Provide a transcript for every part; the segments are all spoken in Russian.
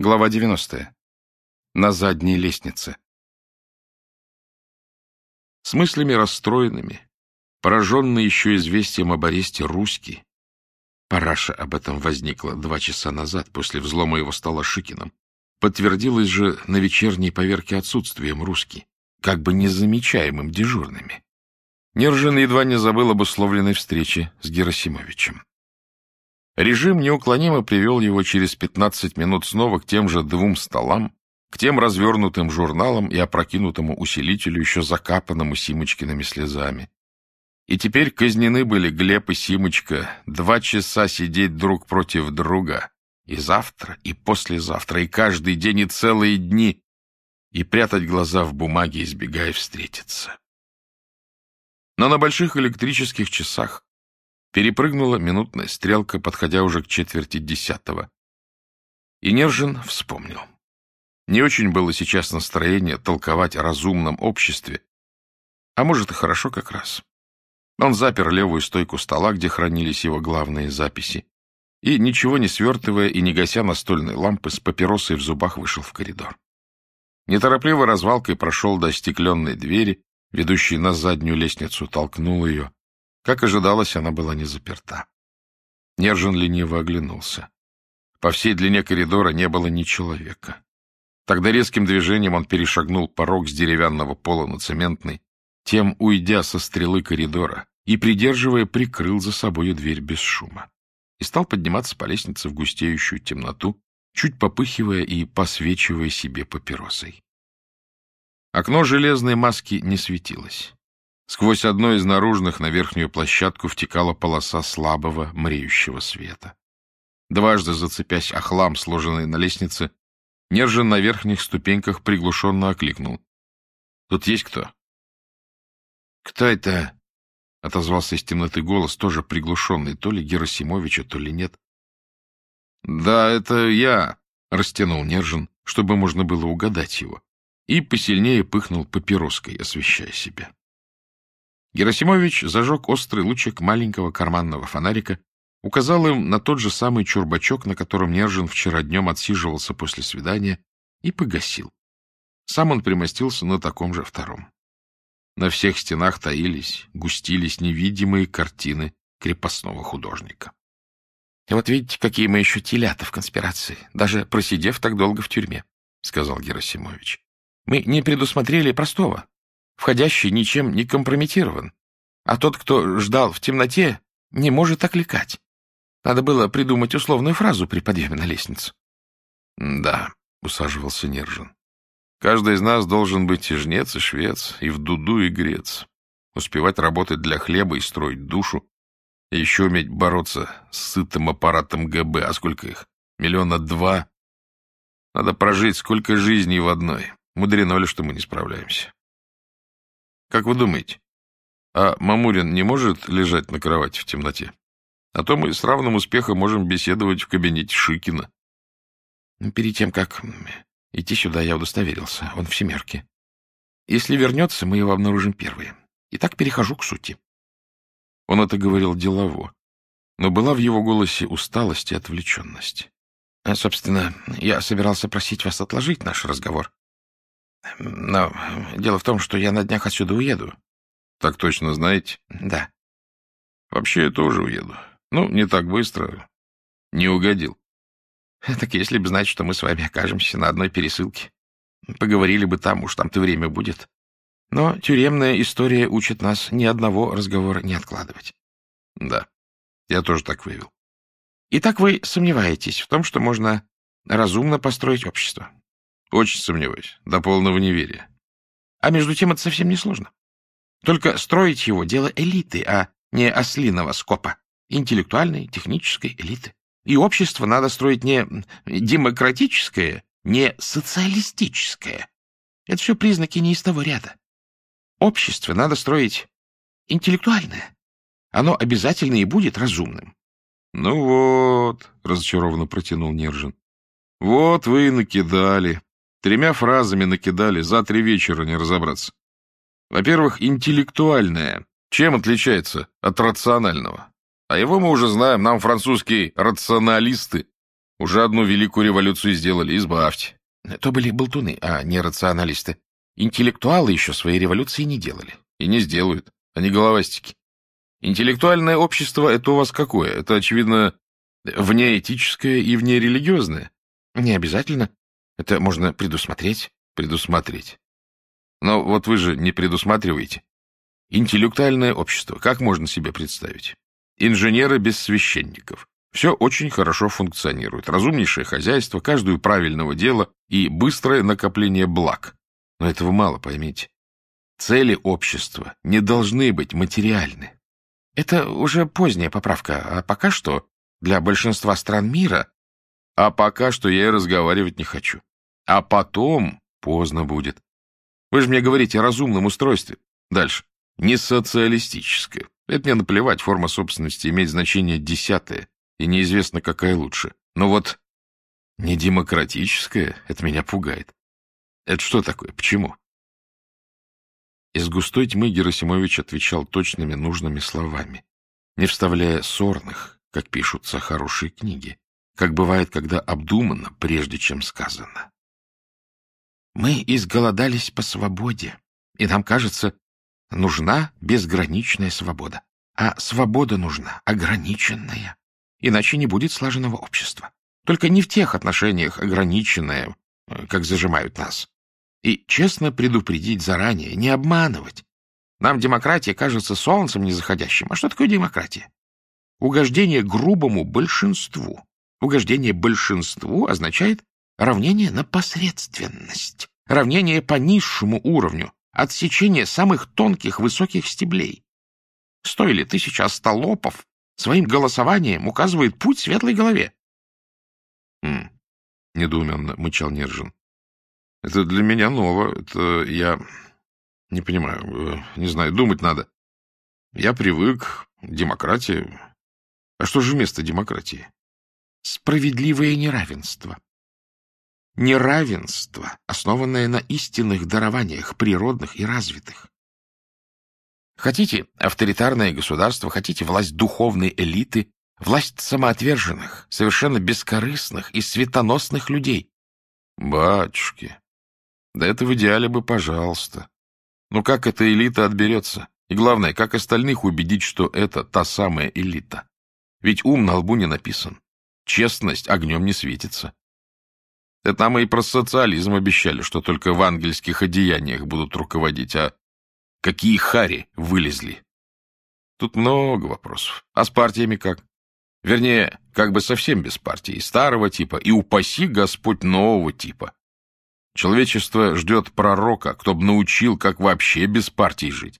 Глава 90. На задней лестнице. С мыслями расстроенными, пораженный еще известием об аресте Руськи, параша об этом возникла два часа назад после взлома его стола Шикиным, подтвердилось же на вечерней поверке отсутствием Руски, как бы незамечаемым дежурными. Нержин едва не забыл об условленной встрече с Герасимовичем. Режим неуклонимо привел его через 15 минут снова к тем же двум столам, к тем развернутым журналам и опрокинутому усилителю, еще закапанному Симочкиными слезами. И теперь казнены были Глеб и Симочка два часа сидеть друг против друга, и завтра, и послезавтра, и каждый день, и целые дни, и прятать глаза в бумаге, избегая встретиться. Но на больших электрических часах Перепрыгнула минутная стрелка, подходя уже к четверти десятого. И Нержин вспомнил. Не очень было сейчас настроение толковать о разумном обществе, а может и хорошо как раз. Он запер левую стойку стола, где хранились его главные записи, и, ничего не свертывая и не гася настольной лампы, с папиросой в зубах вышел в коридор. Неторопливо развалкой прошел до стекленной двери, ведущей на заднюю лестницу, толкнул ее. Как ожидалось, она была не заперта. Нержин лениво оглянулся. По всей длине коридора не было ни человека. Тогда резким движением он перешагнул порог с деревянного пола на цементный, тем уйдя со стрелы коридора и, придерживая, прикрыл за собою дверь без шума. И стал подниматься по лестнице в густеющую темноту, чуть попыхивая и посвечивая себе папиросой. Окно железной маски не светилось. Сквозь одно из наружных на верхнюю площадку втекала полоса слабого, мреющего света. Дважды зацепясь о хлам, сложенный на лестнице, Нержин на верхних ступеньках приглушенно окликнул. — Тут есть кто? — Кто это? — отозвался из темноты голос, тоже приглушенный, то ли Герасимовича, то ли нет. — Да, это я, — растянул Нержин, чтобы можно было угадать его, и посильнее пыхнул папироской, освещая себя. Герасимович зажег острый лучик маленького карманного фонарика, указал им на тот же самый чурбачок, на котором Нержин вчера днем отсиживался после свидания, и погасил. Сам он примостился на таком же втором. На всех стенах таились, густились невидимые картины крепостного художника. — Вот видите, какие мы еще телята в конспирации, даже просидев так долго в тюрьме, — сказал Герасимович. — Мы не предусмотрели простого. Входящий ничем не компрометирован, а тот, кто ждал в темноте, не может окликать. Надо было придумать условную фразу при подъеме на лестницу. — Да, — усаживался Нержин. — Каждый из нас должен быть и жнец, и швец, и в дуду, и грец. Успевать работать для хлеба и строить душу, и еще уметь бороться с сытым аппаратом ГБ. А сколько их? Миллиона два? Надо прожить сколько жизней в одной. Мудрено ли, что мы не справляемся. Как вы думаете, а Мамурин не может лежать на кровати в темноте? А то мы с равным успехом можем беседовать в кабинете Шикина. Ну, перед тем, как идти сюда, я удостоверился. Он в семерке. Если вернется, мы его обнаружим первые. Итак, перехожу к сути. Он это говорил делово, но была в его голосе усталость и отвлеченность. А, собственно, я собирался просить вас отложить наш разговор. Но дело в том, что я на днях отсюда уеду. — Так точно знаете? — Да. — Вообще я тоже уеду. Ну, не так быстро. Не угодил. — Так если бы знать, что мы с вами окажемся на одной пересылке, поговорили бы там, уж там-то время будет. Но тюремная история учит нас ни одного разговора не откладывать. — Да, я тоже так вывел. — Итак, вы сомневаетесь в том, что можно разумно построить общество? Очень сомневаюсь. До полного неверия. А между тем это совсем не сложно. Только строить его — дело элиты, а не ослиного скопа. Интеллектуальной, технической элиты. И общество надо строить не демократическое, не социалистическое. Это все признаки не из того ряда. Общество надо строить интеллектуальное. Оно обязательно и будет разумным. — Ну вот, — разочарованно протянул Нержин, — вот вы и накидали. Тремя фразами накидали, за три вечера не разобраться. Во-первых, интеллектуальное. Чем отличается от рационального? А его мы уже знаем, нам французские рационалисты Уже одну великую революцию сделали, избавьте. То были болтуны, а не рационалисты. Интеллектуалы еще свои революции не делали. И не сделают. Они головастики. Интеллектуальное общество — это у вас какое? Это, очевидно, внеэтическое и внерелигиозное? Не обязательно. Это можно предусмотреть. Предусмотреть. Но вот вы же не предусматриваете. Интеллектуальное общество. Как можно себе представить? Инженеры без священников. Все очень хорошо функционирует. Разумнейшее хозяйство, каждую правильного дела и быстрое накопление благ. Но этого мало, поймите. Цели общества не должны быть материальны. Это уже поздняя поправка, а пока что для большинства стран мира... А пока что я и разговаривать не хочу. А потом поздно будет. Вы же мне говорите о разумном устройстве. Дальше. Не социалистическое. Это мне наплевать, форма собственности имеет значение десятое, и неизвестно, какая лучше. Но вот не демократическое, это меня пугает. Это что такое? Почему? Из густой тьмы Герасимович отвечал точными нужными словами, не вставляя сорных, как пишутся хорошие книги, как бывает, когда обдумано, прежде чем сказано. Мы изголодались по свободе, и нам кажется, нужна безграничная свобода. А свобода нужна ограниченная, иначе не будет слаженного общества. Только не в тех отношениях ограниченное, э, как зажимают нас. И честно предупредить заранее, не обманывать. Нам демократия кажется солнцем незаходящим. А что такое демократия? Угождение грубому большинству. Угождение большинству означает равнение на посредственность, равнение по низшему уровню, отсечение самых тонких высоких стеблей. Сто или тысяча остолопов своим голосованием указывает путь светлой голове. — Хм, — недоуменно мычал Нержин. Это для меня ново. Это я не понимаю. Э, не знаю, думать надо. Я привык. Демократия. А что же вместо демократии? Справедливое неравенство. Неравенство, основанное на истинных дарованиях, природных и развитых. Хотите авторитарное государство, хотите власть духовной элиты, власть самоотверженных, совершенно бескорыстных и светоносных людей. Батюшки, да это в идеале бы пожалуйста. Но как эта элита отберется? И главное, как остальных убедить, что это та самая элита? Ведь ум на лбу не написан. Честность огнем не светится. Это нам и про социализм обещали, что только в ангельских одеяниях будут руководить, а какие хари вылезли. Тут много вопросов. А с партиями как? Вернее, как бы совсем без партии, старого типа, и упаси Господь нового типа. Человечество ждет пророка, кто бы научил, как вообще без партий жить.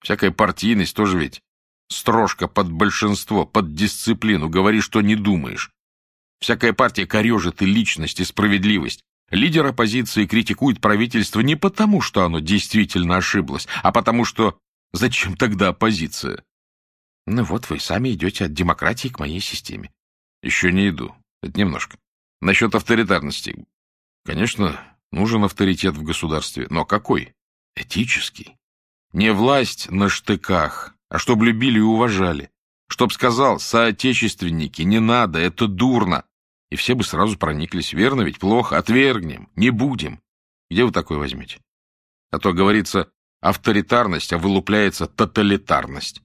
Всякая партийность тоже ведь строжка под большинство, под дисциплину, говори, что не думаешь. Всякая партия корежит и личность, и справедливость. Лидер оппозиции критикует правительство не потому, что оно действительно ошиблось, а потому что зачем тогда оппозиция? Ну вот вы сами идете от демократии к моей системе. Еще не иду. Это немножко. Насчет авторитарности. Конечно, Нужен авторитет в государстве. Но какой? Этический. Не власть на штыках, а чтоб любили и уважали. Чтоб сказал, соотечественники, не надо, это дурно. И все бы сразу прониклись. Верно ведь? Плохо. Отвергнем. Не будем. Где вы такой возьмете? А то говорится авторитарность, а вылупляется тоталитарность.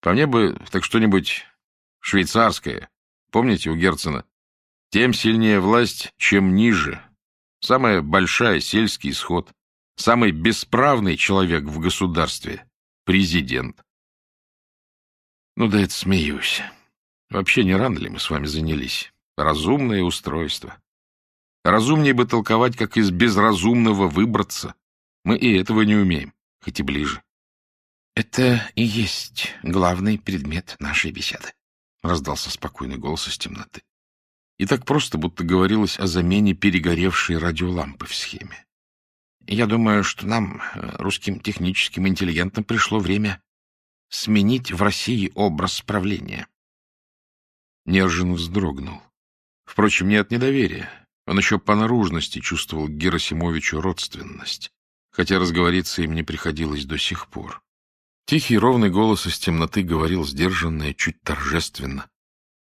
По мне бы так что-нибудь швейцарское. Помните у Герцена? Тем сильнее власть, чем ниже, Самая большая сельский исход. Самый бесправный человек в государстве — президент. Ну да это смеюсь. Вообще не рано ли мы с вами занялись? Разумное устройство. Разумнее бы толковать, как из безразумного выбраться. Мы и этого не умеем, хоть и ближе. — Это и есть главный предмет нашей беседы, — раздался спокойный голос из темноты. И так просто, будто говорилось о замене перегоревшей радиолампы в схеме. Я думаю, что нам, э, русским техническим интеллигентам, пришло время сменить в России образ правления. Нержин вздрогнул. Впрочем, не от недоверия. Он еще по наружности чувствовал Герасимовичу родственность, хотя разговориться им не приходилось до сих пор. Тихий ровный голос из темноты говорил сдержанно и чуть торжественно.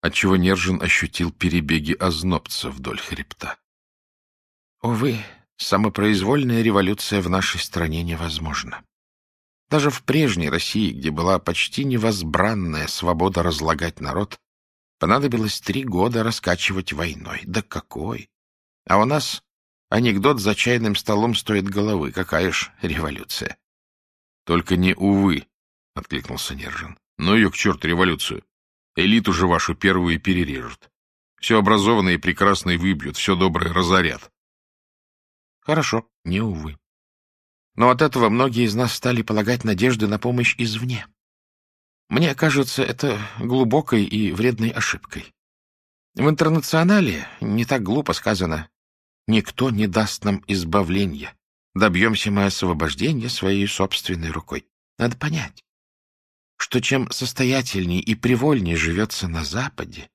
отчего Нержин ощутил перебеги ознобца вдоль хребта. Увы, самопроизвольная революция в нашей стране невозможна. Даже в прежней России, где была почти невозбранная свобода разлагать народ, понадобилось три года раскачивать войной. Да какой! А у нас анекдот за чайным столом стоит головы. Какая ж революция! — Только не увы, — откликнулся Нержин. — Ну ее к черту революцию. Элиту же вашу первую перережут. Все образованное и прекрасное выбьют, все доброе разорят. Хорошо, не увы. Но от этого многие из нас стали полагать надежды на помощь извне. Мне кажется, это глубокой и вредной ошибкой. В интернационале не так глупо сказано «Никто не даст нам избавления. Добьемся мы освобождения своей собственной рукой». Надо понять, что чем состоятельнее и привольнее живется на Западе,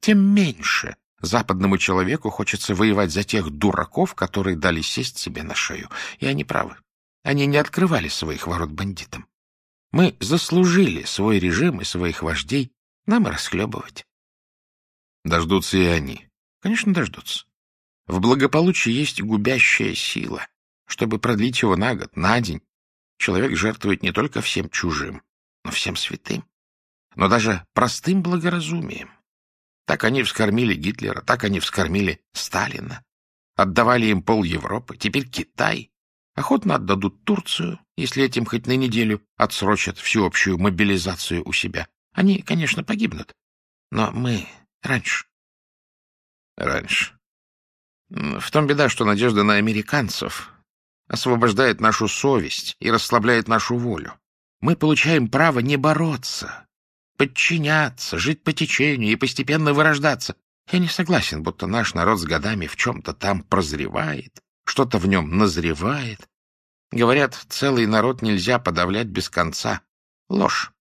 тем меньше Западному человеку хочется воевать за тех дураков, которые дали сесть себе на шею. И они правы. Они не открывали своих ворот бандитам. Мы заслужили свой режим и своих вождей, нам и расхлебывать. Дождутся и они. Конечно, дождутся. В благополучии есть губящая сила. Чтобы продлить его на год, на день, человек жертвует не только всем чужим, но всем святым, но даже простым благоразумием. Так они вскормили Гитлера, так они вскормили Сталина. Отдавали им пол Европы, теперь Китай. Охотно отдадут Турцию, если этим хоть на неделю отсрочат всеобщую мобилизацию у себя. Они, конечно, погибнут, но мы раньше. Раньше. В том беда, что надежда на американцев освобождает нашу совесть и расслабляет нашу волю. Мы получаем право не бороться, подчиняться, жить по течению и постепенно вырождаться. Я не согласен, будто наш народ с годами в чем-то там прозревает, что-то в нем назревает. Говорят, целый народ нельзя подавлять без конца. Ложь.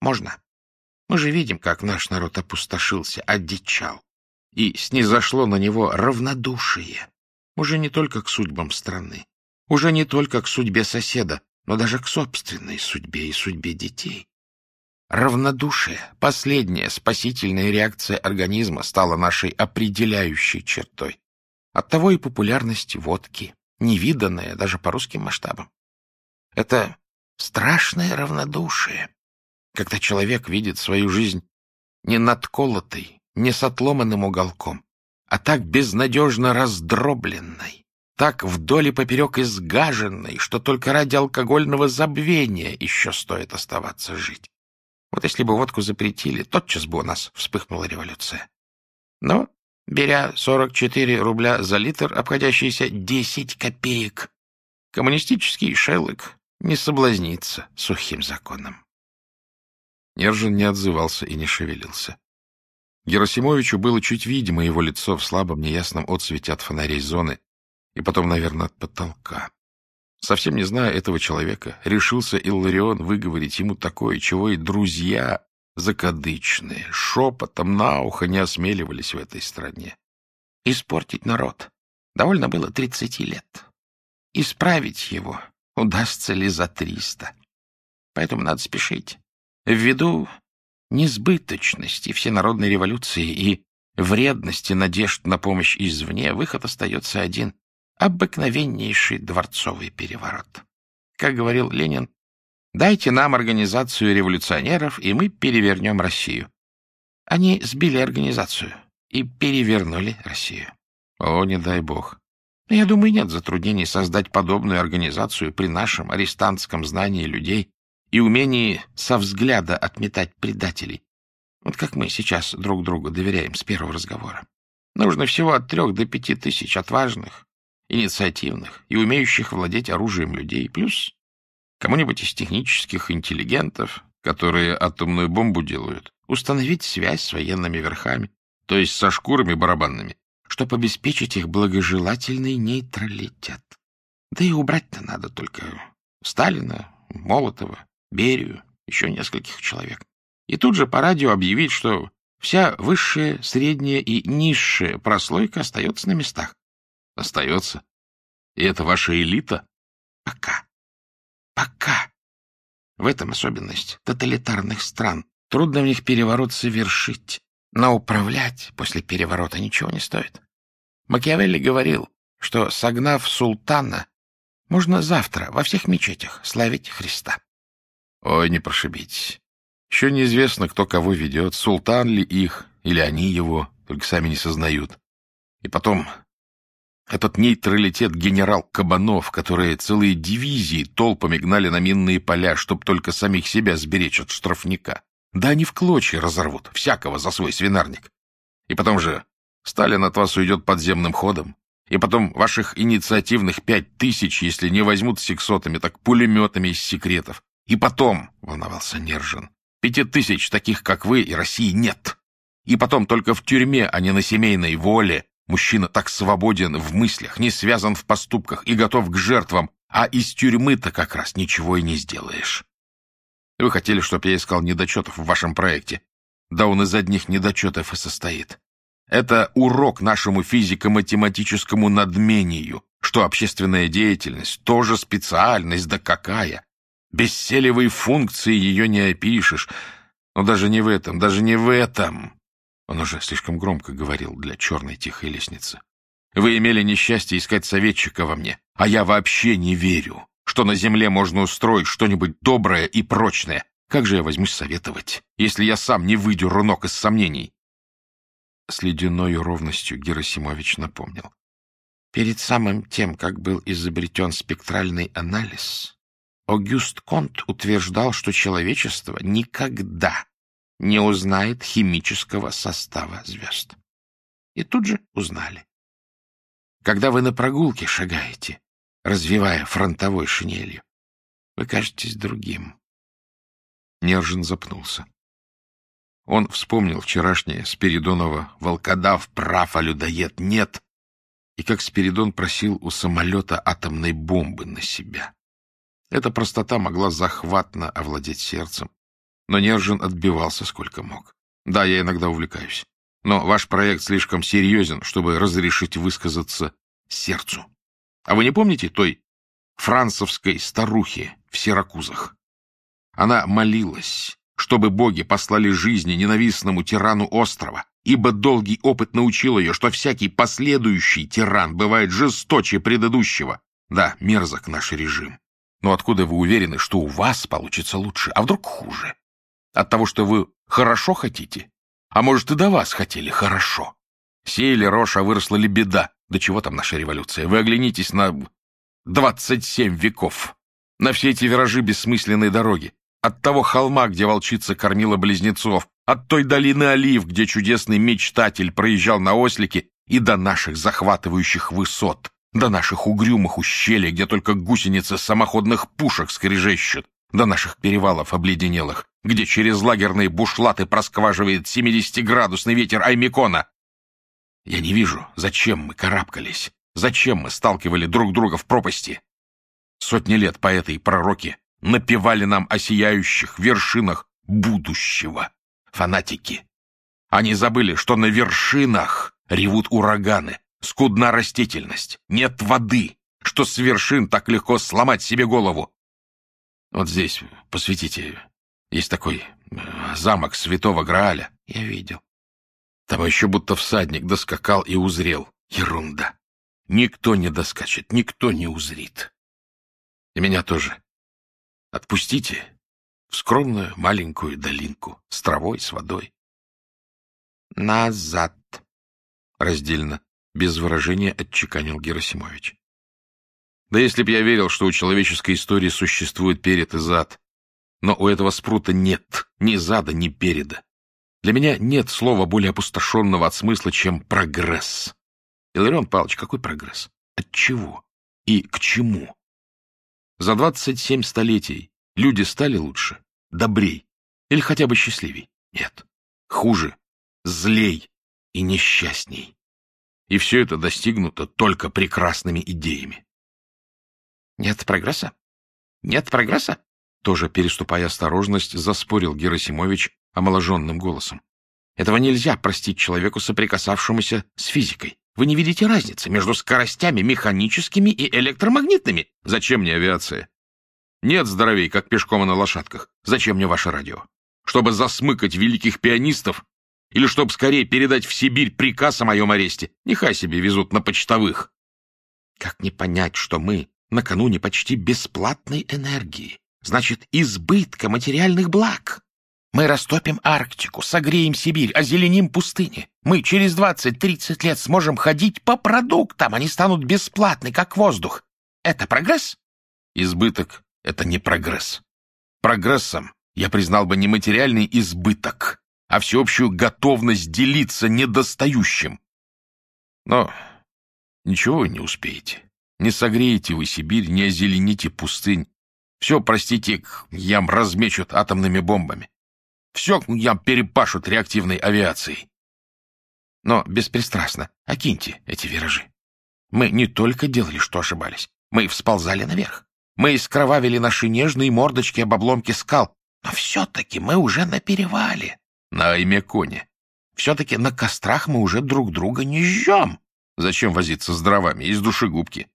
Можно. Мы же видим, как наш народ опустошился, одичал, и снизошло на него равнодушие. Уже не только к судьбам страны, уже не только к судьбе соседа, но даже к собственной судьбе и судьбе детей. Равнодушие, последняя спасительная реакция организма, стала нашей определяющей чертой. Оттого и популярность водки, невиданная даже по русским масштабам. Это страшное равнодушие, когда человек видит свою жизнь не надколотой, не с отломанным уголком, а так безнадежно раздробленной, так вдоль и поперек изгаженной, что только ради алкогольного забвения еще стоит оставаться жить. Вот если бы водку запретили, тотчас бы у нас вспыхнула революция. Но, беря 44 рубля за литр, обходящиеся 10 копеек, коммунистический шеллок не соблазнится сухим законом. Нержин не отзывался и не шевелился. Герасимовичу было чуть видимо его лицо в слабом неясном отсвете от фонарей зоны и потом, наверное, от потолка. Совсем не зная этого человека, решился Илларион выговорить ему такое, чего и друзья закадычные шепотом на ухо не осмеливались в этой стране. Испортить народ довольно было тридцати лет. Исправить его удастся ли за триста. Поэтому надо спешить. Ввиду несбыточности всенародной революции и вредности надежд на помощь извне, выход остается один обыкновеннейший дворцовый переворот. Как говорил Ленин, дайте нам организацию революционеров, и мы перевернем Россию. Они сбили организацию и перевернули Россию. О, не дай бог. Я думаю, нет затруднений создать подобную организацию при нашем арестантском знании людей и умении со взгляда отметать предателей. Вот как мы сейчас друг другу доверяем с первого разговора. Нужно всего от трех до пяти тысяч отважных, инициативных и умеющих владеть оружием людей, плюс кому-нибудь из технических интеллигентов, которые атомную бомбу делают, установить связь с военными верхами, то есть со шкурами барабанными, чтобы обеспечить их благожелательный нейтралитет. Да и убрать-то надо только Сталина, Молотова, Берию, еще нескольких человек. И тут же по радио объявить, что вся высшая, средняя и низшая прослойка остается на местах. Остается. И это ваша элита? Пока. Пока. В этом особенность тоталитарных стран. Трудно в них переворот совершить, Но управлять после переворота ничего не стоит. Макиавелли говорил, что, согнав султана, можно завтра во всех мечетях славить Христа. Ой, не прошибитесь. Еще неизвестно, кто кого ведет, султан ли их, или они его, только сами не сознают. И потом, этот нейтралитет генерал Кабанов, которые целые дивизии толпами гнали на минные поля, чтобы только самих себя сберечь от штрафника. Да они в клочья разорвут, всякого за свой свинарник. И потом же Сталин от вас уйдет подземным ходом. И потом ваших инициативных пять тысяч, если не возьмут сексотами, так пулеметами из секретов. И потом, — волновался Нержин, — пяти тысяч таких, как вы, и России нет. И потом только в тюрьме, а не на семейной воле, мужчина так свободен в мыслях, не связан в поступках и готов к жертвам, а из тюрьмы-то как раз ничего и не сделаешь. Вы хотели, чтобы я искал недочетов в вашем проекте. Да он из одних недочетов и состоит. Это урок нашему физико-математическому надмению, что общественная деятельность тоже специальность, да какая. Без функции ее не опишешь. Но даже не в этом, даже не в этом. Он уже слишком громко говорил для черной тихой лестницы. Вы имели несчастье искать советчика во мне, а я вообще не верю, что на земле можно устроить что-нибудь доброе и прочное. Как же я возьмусь советовать, если я сам не выйду рунок из сомнений? С ледяной ровностью Герасимович напомнил. Перед самым тем, как был изобретен спектральный анализ, Огюст Конт утверждал, что человечество никогда не узнает химического состава звезд. И тут же узнали. Когда вы на прогулке шагаете, развивая фронтовой шинелью, вы кажетесь другим. Нержин запнулся. Он вспомнил вчерашнее Спиридонова «Волкодав прав, а людоед нет», и как Спиридон просил у самолета атомной бомбы на себя. Эта простота могла захватно овладеть сердцем, но Нержин отбивался сколько мог. Да, я иногда увлекаюсь, но ваш проект слишком серьезен, чтобы разрешить высказаться сердцу. А вы не помните той францевской старухи в Сиракузах? Она молилась, чтобы боги послали жизни ненавистному тирану острова, ибо долгий опыт научил ее, что всякий последующий тиран бывает жесточе предыдущего. Да, мерзок наш режим. Но откуда вы уверены, что у вас получится лучше, а вдруг хуже? От того, что вы хорошо хотите? А может, и до вас хотели хорошо? Сеяли рожь, а выросла ли беда? Да чего там наша революция? Вы оглянитесь на 27 веков, на все эти виражи бессмысленной дороги. От того холма, где волчица кормила близнецов, от той долины олив, где чудесный мечтатель проезжал на ослике, и до наших захватывающих высот, до наших угрюмых ущелий, где только гусеницы самоходных пушек скрежещут, до наших перевалов обледенелых, где через лагерные бушлаты проскваживает 70-градусный ветер Аймикона. Я не вижу, зачем мы карабкались, зачем мы сталкивали друг друга в пропасти. Сотни лет поэты и пророки напевали нам о сияющих вершинах будущего. Фанатики. Они забыли, что на вершинах ревут ураганы, скудна растительность, нет воды, что с вершин так легко сломать себе голову. Вот здесь, посветите, есть такой э, замок святого Грааля. Я видел. Там еще будто всадник доскакал и узрел. Ерунда. Никто не доскачет, никто не узрит. И меня тоже. Отпустите в скромную маленькую долинку с травой, с водой. Назад. Раздельно, без выражения отчеканил Герасимович. Да если б я верил, что у человеческой истории существует перед и зад. Но у этого спрута нет ни зада, ни переда. Для меня нет слова более опустошенного от смысла, чем прогресс. Иларион Павлович, какой прогресс? От чего? И к чему? За 27 столетий люди стали лучше, добрей или хотя бы счастливей? Нет. Хуже, злей и несчастней. И все это достигнуто только прекрасными идеями. Нет прогресса? Нет прогресса? Тоже переступая осторожность, заспорил Герасимович омоложенным голосом. Этого нельзя простить человеку, соприкасавшемуся с физикой. Вы не видите разницы между скоростями механическими и электромагнитными. Зачем мне авиация? Нет здоровей, как пешком и на лошадках. Зачем мне ваше радио? Чтобы засмыкать великих пианистов Или чтоб скорее передать в Сибирь приказ о моем аресте? Нехай себе везут на почтовых. Как не понять, что мы накануне почти бесплатной энергии, значит, избытка материальных благ? Мы растопим Арктику, согреем Сибирь, озеленим пустыни. Мы через 20-30 лет сможем ходить по продуктам, они станут бесплатны, как воздух. Это прогресс? Избыток — это не прогресс. Прогрессом я признал бы не материальный избыток, а всеобщую готовность делиться недостающим. Но ничего вы не успеете. Не согреете вы Сибирь, не озелените пустынь. Все, простите, ям размечут атомными бомбами. Все ям перепашут реактивной авиацией. Но беспристрастно окиньте эти виражи. Мы не только делали, что ошибались, мы всползали наверх. Мы искровавили наши нежные мордочки об обломке скал, но все-таки мы уже на перевале. На Аймеконе. Все-таки на кострах мы уже друг друга не жжем. Зачем возиться с дровами из душегубки?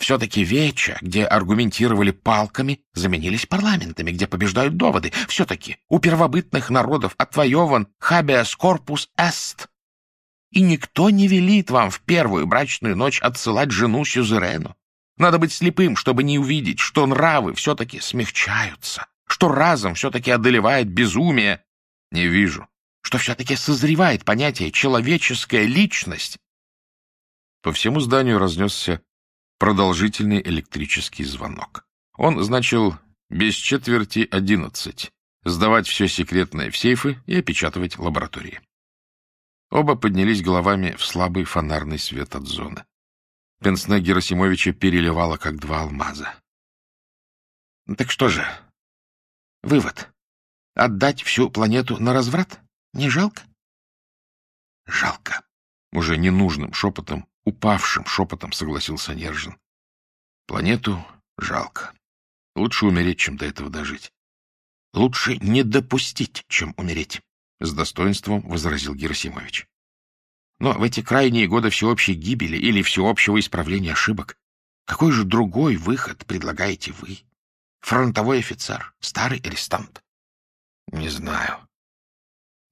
Все-таки веча, где аргументировали палками, заменились парламентами, где побеждают доводы. Все-таки у первобытных народов отвоеван habeas corpus est. И никто не велит вам в первую брачную ночь отсылать жену сюзерену. Надо быть слепым, чтобы не увидеть, что нравы все-таки смягчаются, что разом все-таки одолевает безумие. Не вижу. Что все-таки созревает понятие «человеческая личность». По всему зданию разнесся продолжительный электрический звонок. Он значил без четверти одиннадцать, сдавать все секретное в сейфы и опечатывать лаборатории. Оба поднялись головами в слабый фонарный свет от зоны. Пенсне Герасимовича переливало, как два алмаза. — Так что же? Вывод. Отдать всю планету на разврат? Не жалко? — Жалко. Уже ненужным шепотом, упавшим шепотом согласился Нержин. Планету жалко. Лучше умереть, чем до этого дожить. — Лучше не допустить, чем умереть, — с достоинством возразил Герасимович. Но в эти крайние годы всеобщей гибели или всеобщего исправления ошибок какой же другой выход предлагаете вы? Фронтовой офицер, старый арестант? Не знаю.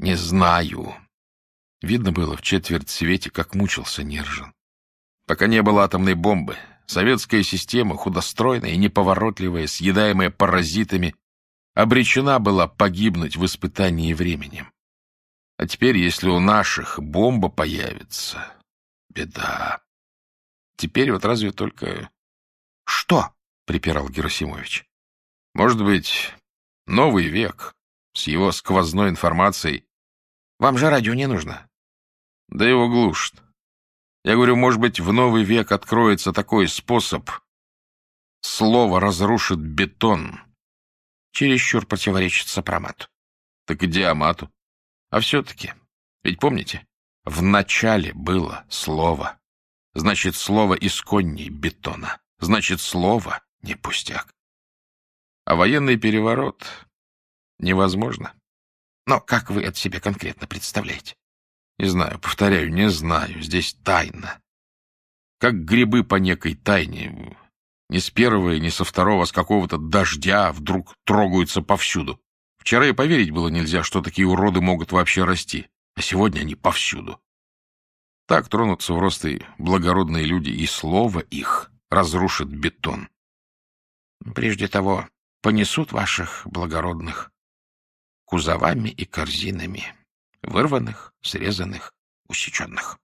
Не знаю. Видно было в четверть свете, как мучился Нержин. Пока не было атомной бомбы, советская система, худостройная и неповоротливая, съедаемая паразитами, обречена была погибнуть в испытании временем. А теперь, если у наших бомба появится, беда. Теперь вот разве только... — Что? — припирал Герасимович. — Может быть, новый век с его сквозной информацией. Вам же радио не нужно. Да его глушит. Я говорю, может быть, в новый век откроется такой способ. Слово разрушит бетон. Чересчур противоречит сопромату. Так и диамату. А все-таки, ведь помните, в начале было слово. Значит, слово исконней бетона. Значит, слово не пустяк. А военный переворот невозможно. Но как вы это себе конкретно представляете? Не знаю, повторяю, не знаю. Здесь тайна. Как грибы по некой тайне. Не с первого и не со второго, с какого-то дождя вдруг трогаются повсюду. Вчера и поверить было нельзя, что такие уроды могут вообще расти, а сегодня они повсюду. Так тронутся в рост и благородные люди, и слово их разрушит бетон. Прежде того, понесут ваших благородных кузовами и корзинами, вырванных, срезанных, усеченных.